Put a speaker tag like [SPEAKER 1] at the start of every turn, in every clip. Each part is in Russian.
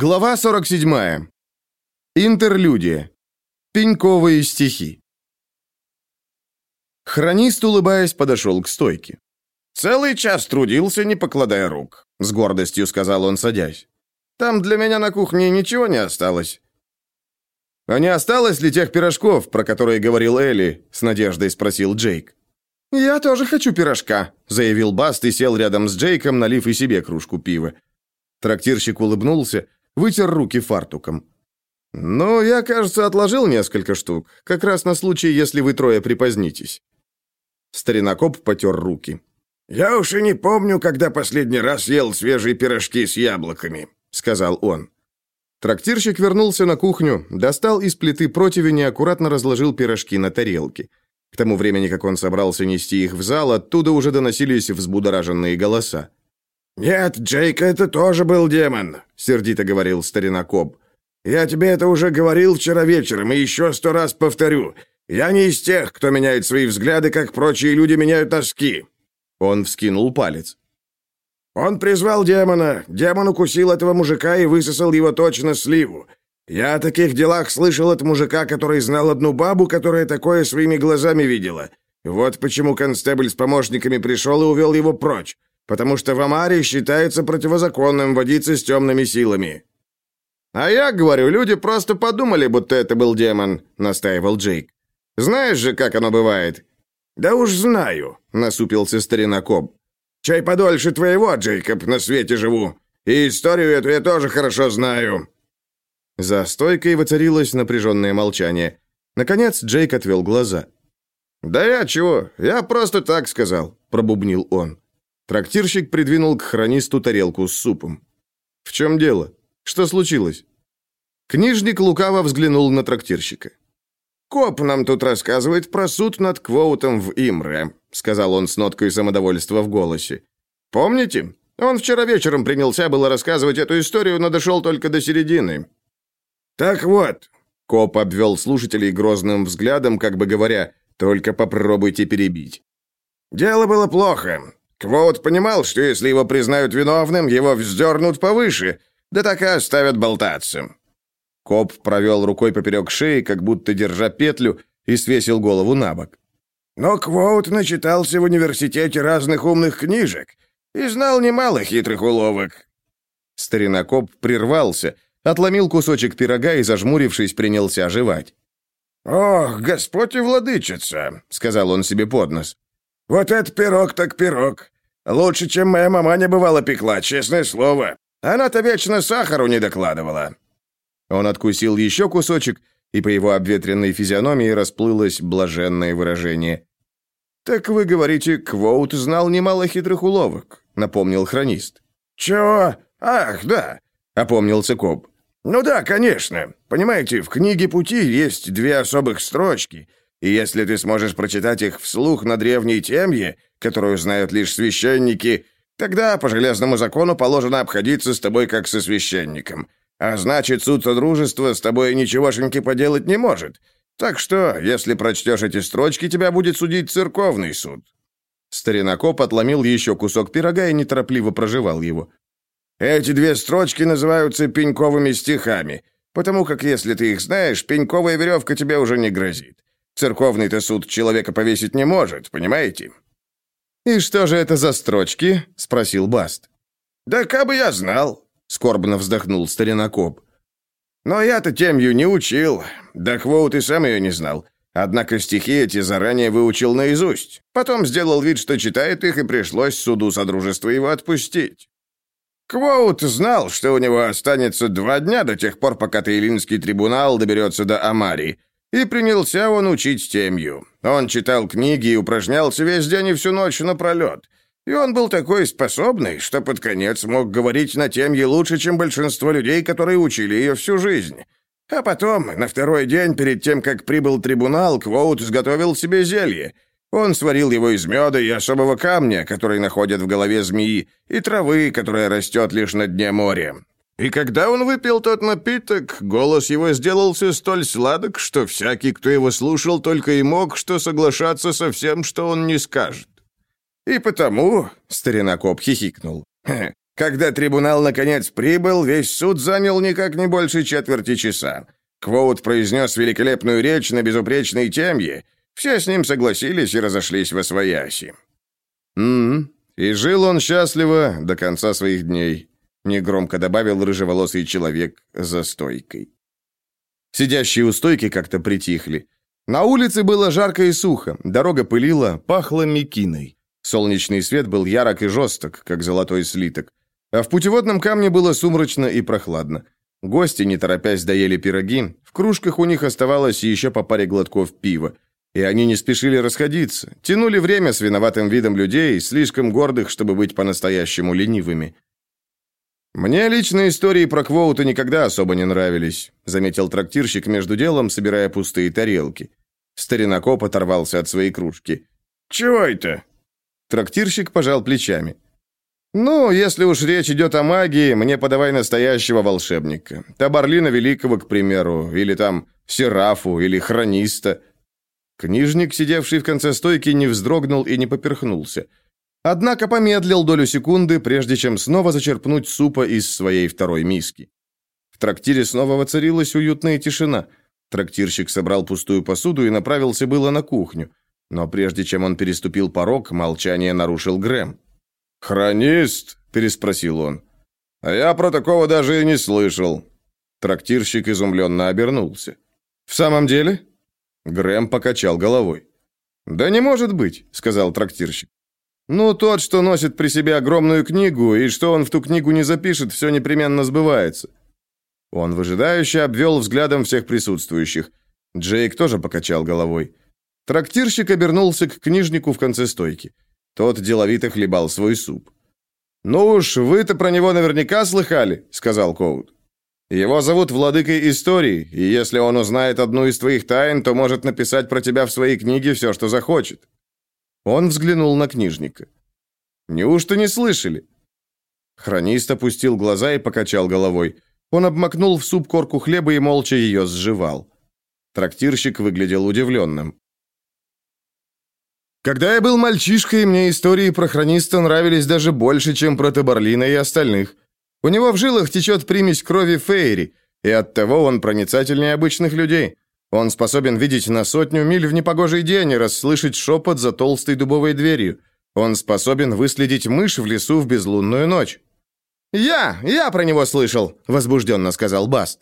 [SPEAKER 1] Глава 47. Интерлюдия. Пеньковые стихи. Хронист, улыбаясь, подошел к стойке.
[SPEAKER 2] «Целый час трудился, не покладая рук», — с гордостью сказал он, садясь. «Там для меня на кухне ничего не осталось».
[SPEAKER 1] «А не осталось ли тех пирожков, про которые говорил Элли?» — с надеждой спросил Джейк.
[SPEAKER 2] «Я тоже хочу пирожка», — заявил Баст и сел рядом с Джейком, налив и себе кружку пива.
[SPEAKER 1] Трактирщик улыбнулся, вытер руки фартуком. «Ну, я, кажется, отложил несколько штук, как раз на случай, если вы трое припозднитесь». Старинокоп потер руки.
[SPEAKER 3] «Я уж и не помню, когда последний раз ел свежие пирожки с яблоками», — сказал он.
[SPEAKER 1] Трактирщик вернулся на кухню, достал из плиты противень и аккуратно разложил пирожки на тарелке. К тому времени, как он собрался нести их в зал, оттуда уже доносились взбудораженные голоса.
[SPEAKER 3] «Нет, Джейк, это тоже был демон», — сердито говорил старина Коб. «Я тебе это уже говорил вчера вечером и еще сто раз повторю. Я не из тех, кто меняет свои взгляды, как прочие люди меняют носки».
[SPEAKER 1] Он вскинул палец.
[SPEAKER 3] «Он призвал демона. Демон укусил этого мужика и высосал его точно сливу. Я о таких делах слышал от мужика, который знал одну бабу, которая такое своими глазами видела. Вот почему констебль с помощниками пришел и увел его прочь потому что в Амаре считается противозаконным водиться с темными силами».
[SPEAKER 2] «А я говорю, люди просто подумали, будто это был демон», — настаивал Джейк. «Знаешь же, как оно бывает?»
[SPEAKER 3] «Да уж знаю», — насупился старина Коб. «Чай подольше твоего, Джейкоб, на свете живу. И историю эту я тоже хорошо знаю».
[SPEAKER 1] За стойкой воцарилось напряженное молчание. Наконец Джейк отвел глаза.
[SPEAKER 2] «Да я чего? Я просто так сказал», — пробубнил он.
[SPEAKER 1] Трактирщик придвинул к хронисту тарелку с супом. «В чем дело? Что случилось?» Книжник лукаво взглянул на трактирщика.
[SPEAKER 2] «Коп нам тут рассказывает про суд над Квоутом в Имре», сказал он с ноткой самодовольства в голосе. «Помните? Он вчера вечером принялся было рассказывать эту историю, но дошел только до середины».
[SPEAKER 3] «Так вот»,
[SPEAKER 1] Коп обвел слушателей грозным взглядом, как бы говоря, «только попробуйте перебить».
[SPEAKER 3] «Дело было плохо. Квоут понимал, что если его признают виновным, его вздернут повыше, да так и оставят болтаться.
[SPEAKER 1] Коп провел рукой поперек шеи, как будто держа петлю, и свесил голову на бок.
[SPEAKER 3] Но Квоут начитался в университете разных умных книжек и знал немало хитрых уловок.
[SPEAKER 1] Старина Коп прервался, отломил кусочек пирога и, зажмурившись, принялся оживать.
[SPEAKER 3] «Ох, Господь и владычица!» — сказал он себе под нос. «Вот это пирог так пирог. Лучше, чем моя мама не бывала пекла, честное слово. Она-то вечно сахару не докладывала».
[SPEAKER 1] Он откусил еще кусочек, и по его обветренной физиономии расплылось блаженное выражение.
[SPEAKER 2] «Так вы говорите, Квоут знал немало хитрых уловок», — напомнил хронист.
[SPEAKER 3] «Чего? Ах, да», — опомнился Коб. «Ну да, конечно. Понимаете, в книге «Пути» есть две особых строчки, и если ты сможешь прочитать их вслух на древней темье, которую знают лишь священники, тогда по железному закону положено обходиться с тобой как со священником. А значит, суд Содружества с тобой ничегошеньки поделать не может. Так что, если прочтешь эти строчки, тебя будет судить церковный суд».
[SPEAKER 1] Старинокоп отломил еще кусок пирога и неторопливо проживал его.
[SPEAKER 3] «Эти две строчки называются пеньковыми стихами, потому как, если ты их знаешь, пеньковая веревка тебе уже не грозит. Церковный-то суд человека повесить не может, понимаете?»
[SPEAKER 1] «И что же это за строчки?» — спросил Баст.
[SPEAKER 3] «Да как бы я знал», — скорбно вздохнул старинокоп. «Но я-то темью не учил, да Квоут и сам ее не знал. Однако стихи эти заранее выучил наизусть. Потом сделал вид, что читает их, и пришлось суду Содружества его отпустить. Квоут знал, что у него останется два дня до тех пор, пока Таилинский трибунал доберется до Амари, и принялся он учить темью. Он читал книги и упражнялся весь день и всю ночь напролет. И он был такой способный, что под конец мог говорить на темье лучше, чем большинство людей, которые учили ее всю жизнь. А потом, на второй день, перед тем, как прибыл трибунал, Квоут сготовил себе зелье. Он сварил его из меда и особого камня, который находят в голове змеи, и травы, которая растет лишь на дне моря. И когда он выпил тот напиток, голос его сделался столь сладок, что всякий, кто его слушал, только и мог что соглашаться со всем, что он не скажет. И потому, — старина Коп хихикнул, Когда трибунал наконец прибыл, весь суд занял никак не больше четверти часа. Квоут произнес великолепную речь на безупречной темье. Все с ним согласились и разошлись во свояси.
[SPEAKER 1] «М-м, и жил он счастливо до конца своих дней», — негромко добавил рыжеволосый человек за стойкой. Сидящие у стойки как-то притихли. На улице было жарко и сухо, дорога пылила, пахло мекиной. Солнечный свет был ярок и жесток, как золотой слиток. А в путеводном камне было сумрачно и прохладно. Гости, не торопясь, доели пироги, в кружках у них оставалось еще по паре глотков пива. И они не спешили расходиться, тянули время с виноватым видом людей, слишком гордых, чтобы быть по-настоящему ленивыми. «Мне лично истории про Квоута никогда особо не нравились», заметил трактирщик между делом, собирая пустые тарелки. Старинокоп оторвался от своей кружки.
[SPEAKER 3] «Чего это?»
[SPEAKER 1] Трактирщик пожал плечами. «Ну, если уж речь идет о магии, мне подавай настоящего волшебника. Табарлина Великого, к примеру, или там Серафу, или Хрониста». Книжник, сидевший в конце стойки, не вздрогнул и не поперхнулся. Однако помедлил долю секунды, прежде чем снова зачерпнуть супа из своей второй миски. В трактире снова воцарилась уютная тишина. Трактирщик собрал пустую посуду и направился было на кухню. Но прежде чем он переступил порог, молчание нарушил Грэм.
[SPEAKER 2] «Хронист?» – переспросил он. «А я про такого даже и не слышал».
[SPEAKER 1] Трактирщик изумленно обернулся. «В самом деле?» Грэм покачал головой. «Да не может быть», — сказал трактирщик. «Ну, тот, что носит при себе огромную книгу, и что он в ту книгу не запишет, все непременно сбывается». Он выжидающе обвел взглядом всех присутствующих. Джейк тоже покачал головой. Трактирщик обернулся к книжнику в конце стойки. Тот деловито хлебал свой суп. «Ну уж, вы-то про него наверняка слыхали», — сказал Коут. «Его зовут Владыкой Истории, и если он узнает одну из твоих тайн, то может написать про тебя в своей книге все, что захочет». Он взглянул на книжника. «Неужто не слышали?» Хронист опустил глаза и покачал головой. Он обмакнул в суп корку хлеба и молча ее сживал. Трактирщик выглядел удивленным. Когда я был мальчишкой, мне истории про хрониста нравились даже больше, чем про Табарлина и остальных. У него в жилах течет примесь крови Фейри, и оттого он проницательнее обычных людей. Он способен видеть на сотню миль в непогожий день и расслышать шепот за толстой дубовой дверью. Он способен выследить мышь в лесу в безлунную ночь. «Я, я про него слышал», — возбужденно сказал Баст.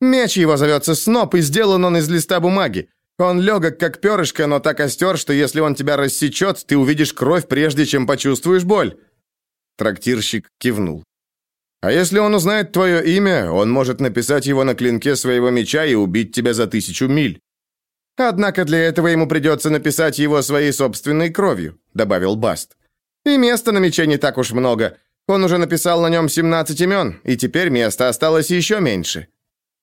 [SPEAKER 1] «Меч его зовется Сноп, и сделан он из листа бумаги. Он легок, как перышко, но так остер, что если он тебя рассечет, ты увидишь кровь, прежде чем почувствуешь боль». Трактирщик кивнул. «А если он узнает твое имя, он может написать его на клинке своего меча и убить тебя за тысячу миль. Однако для этого ему придется написать его своей собственной кровью», добавил Баст. «И места на мече не так уж много. Он уже написал на нем 17 имен, и теперь места осталось еще меньше».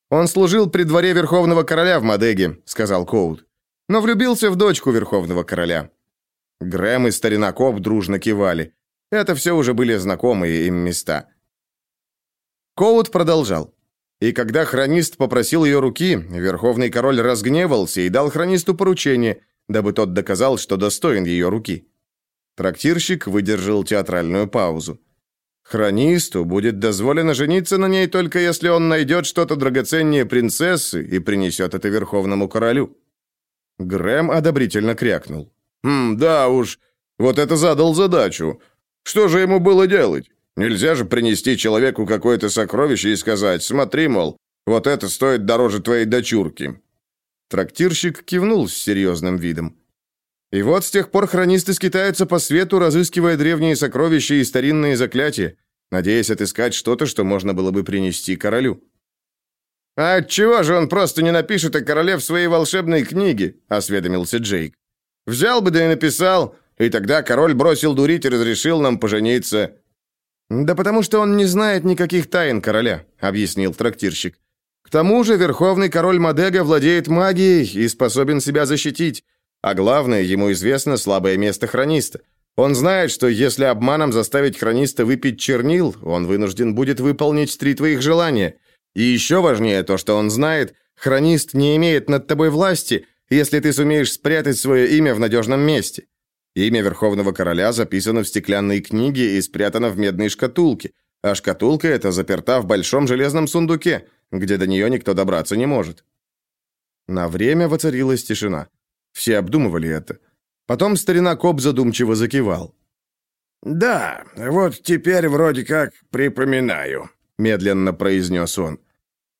[SPEAKER 1] «Он служил при дворе Верховного Короля в Мадеге», — сказал Коут. «Но влюбился в дочку Верховного Короля». Грэм и Старина Коп дружно кивали. Это все уже были знакомые им места. Коут продолжал. И когда хронист попросил ее руки, Верховный Король разгневался и дал хронисту поручение, дабы тот доказал, что достоин ее руки. Трактирщик выдержал театральную паузу. Хронисту будет дозволено жениться на ней только если он найдет что-то драгоценнее принцессы и принесет это верховному королю. Грэм одобрительно крякнул.
[SPEAKER 2] «Хм, да уж, вот это задал задачу. Что же ему было делать? Нельзя же принести человеку какое-то сокровище и сказать, смотри, мол, вот это стоит дороже твоей дочурки».
[SPEAKER 1] Трактирщик кивнул с серьезным видом. И вот с тех пор хронисты скитаются по свету, разыскивая древние сокровища и старинные заклятия, надеясь отыскать что-то, что можно было бы принести королю.
[SPEAKER 2] «А отчего же он просто не напишет о короле в своей волшебной книге?» – осведомился Джейк. «Взял бы да и написал, и тогда король бросил дурить и разрешил нам пожениться».
[SPEAKER 1] «Да потому что он не знает никаких тайн короля», – объяснил трактирщик. «К тому же верховный король Мадега владеет магией и способен себя защитить. А главное, ему известно слабое место хрониста. Он знает, что если обманом заставить хрониста выпить чернил, он вынужден будет выполнить три твоих желания. И еще важнее то, что он знает, хронист не имеет над тобой власти, если ты сумеешь спрятать свое имя в надежном месте. Имя Верховного Короля записано в стеклянной книге и спрятано в медной шкатулке. а шкатулка эта заперта в большом железном сундуке, где до нее никто добраться не может. На время воцарилась тишина. Все обдумывали это. Потом старина Коп задумчиво закивал.
[SPEAKER 3] «Да, вот теперь вроде как припоминаю», — медленно произнес он.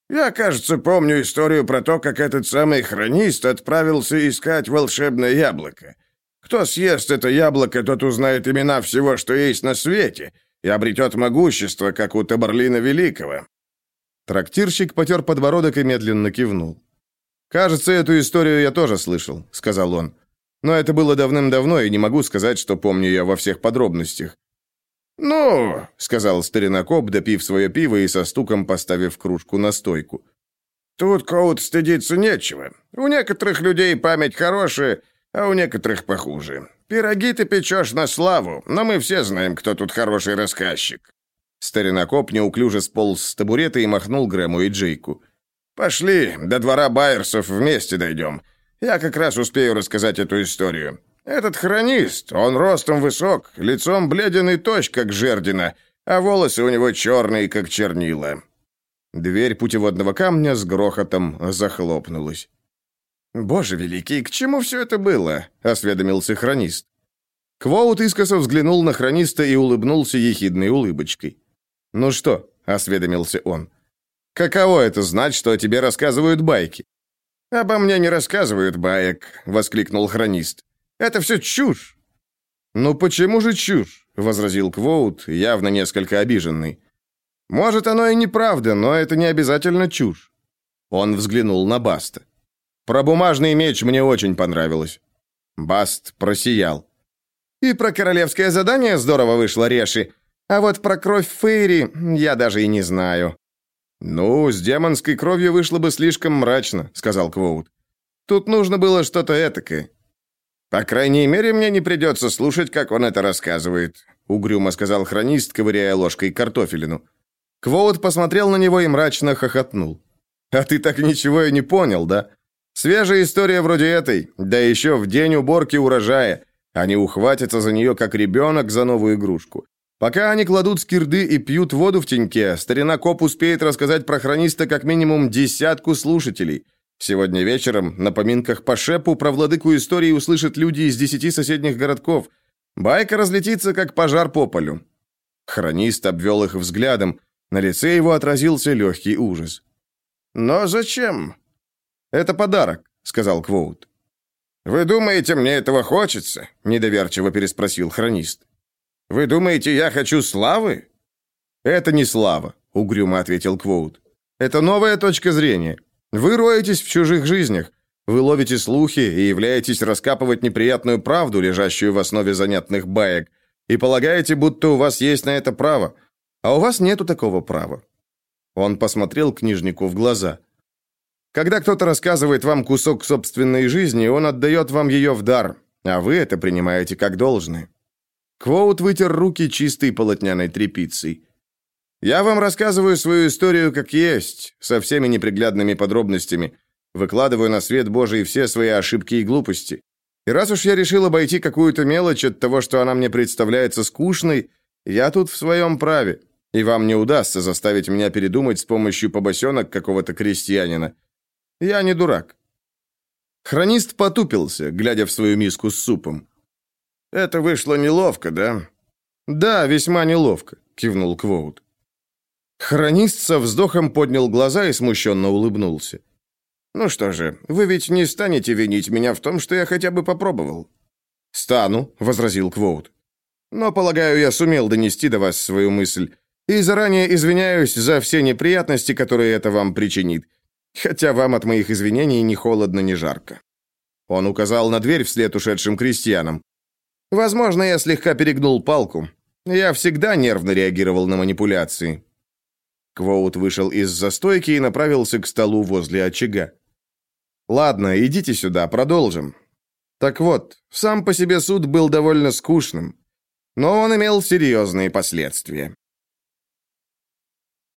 [SPEAKER 3] «Я, кажется, помню историю про то, как этот самый хронист отправился искать волшебное яблоко. Кто съест это яблоко, тот узнает имена всего, что есть на свете, и обретет могущество, как у Табарлина Великого».
[SPEAKER 1] Трактирщик потер подбородок и медленно кивнул. «Кажется, эту историю я тоже слышал», — сказал он. «Но это было давным-давно, и не могу сказать, что помню я во всех подробностях».
[SPEAKER 3] «Ну», —
[SPEAKER 1] сказал старинокоп, допив свое пиво и со стуком поставив кружку на стойку.
[SPEAKER 3] «Тут, Коут, стыдиться нечего. У некоторых людей память хорошая, а у некоторых похуже. Пироги ты печешь на славу, но мы все знаем, кто тут хороший рассказчик».
[SPEAKER 1] Старинокоп неуклюже сполз с табурета и махнул Грэму и Джейку.
[SPEAKER 3] «Пошли, до двора Байерсов вместе дойдем. Я как раз успею рассказать эту историю. Этот хронист, он ростом высок, лицом бледен и точь, как жердина, а волосы у него черные, как чернила».
[SPEAKER 1] Дверь путеводного камня с грохотом захлопнулась.
[SPEAKER 3] «Боже великий, к чему все это было?» — осведомился хронист.
[SPEAKER 1] Квоут искоса взглянул на хрониста и улыбнулся ехидной улыбочкой. «Ну что?» — осведомился он. Каково это знать, что о тебе рассказывают байки?
[SPEAKER 3] Обо мне не рассказывают баек, воскликнул хронист. Это все чушь.
[SPEAKER 1] Ну почему же чушь? возразил Квоут, явно несколько обиженный. Может, оно и неправда, но это не обязательно чушь. Он взглянул на Баста. Про бумажный меч мне очень понравилось. Баст просиял. И про королевское задание здорово вышло, Реши. А вот про кровь Фейри я даже и не знаю. «Ну, с демонской кровью вышло бы слишком мрачно», — сказал Квоут. «Тут нужно было что-то этакое». «По крайней мере, мне не придется слушать, как он это рассказывает», — угрюмо сказал хронист, ковыряя ложкой картофелину. Квоут посмотрел на него и мрачно хохотнул. «А ты так ничего и не понял, да? Свежая история вроде этой, да еще в день уборки урожая. Они ухватятся за нее, как ребенок за новую игрушку. Пока они кладут скирды и пьют воду в теньке, старина Коп успеет рассказать про хрониста как минимум десятку слушателей. Сегодня вечером на поминках по Шепу про владыку истории услышат люди из десяти соседних городков. Байка разлетится, как пожар по полю. Хронист обвел их взглядом. На лице его отразился легкий ужас.
[SPEAKER 3] «Но зачем?»
[SPEAKER 1] «Это подарок», — сказал Квоут.
[SPEAKER 3] «Вы думаете, мне этого хочется?» — недоверчиво переспросил хронист. Вы думаете, я хочу славы?»
[SPEAKER 1] «Это не слава», — угрюмо ответил Квоут. «Это новая точка зрения. Вы роетесь в чужих жизнях. Вы ловите слухи и являетесь раскапывать неприятную правду, лежащую в основе занятных баек, и полагаете, будто у вас есть на это право. А у вас нету такого права». Он посмотрел книжнику в глаза. «Когда кто-то рассказывает вам кусок собственной жизни, он отдает вам ее в дар, а вы это принимаете как должное. Квоут вытер руки чистой полотняной тряпицей. «Я вам рассказываю свою историю как есть, со всеми неприглядными подробностями. Выкладываю на свет Божий все свои ошибки и глупости. И раз уж я решил обойти какую-то мелочь от того, что она мне представляется скучной, я тут в своем праве, и вам не удастся заставить меня передумать с помощью побосенок какого-то крестьянина. Я не дурак». Хронист потупился, глядя в свою миску с супом.
[SPEAKER 3] «Это вышло неловко, да?»
[SPEAKER 1] «Да, весьма неловко», — кивнул Квоут. Хронист со вздохом поднял глаза и смущенно улыбнулся.
[SPEAKER 3] «Ну что же, вы ведь не станете винить меня в том, что я хотя бы попробовал?»
[SPEAKER 1] «Стану», — возразил Квоут. «Но, полагаю, я сумел донести до вас свою мысль, и заранее извиняюсь за все неприятности, которые это вам причинит, хотя вам от моих извинений ни холодно, ни жарко». Он указал на дверь вслед ушедшим крестьянам. Возможно, я слегка перегнул палку. Я всегда нервно реагировал на манипуляции. Квоут вышел из застойки и направился к столу возле очага. Ладно, идите сюда, продолжим. Так вот, сам по себе суд был довольно скучным, но он имел серьезные последствия.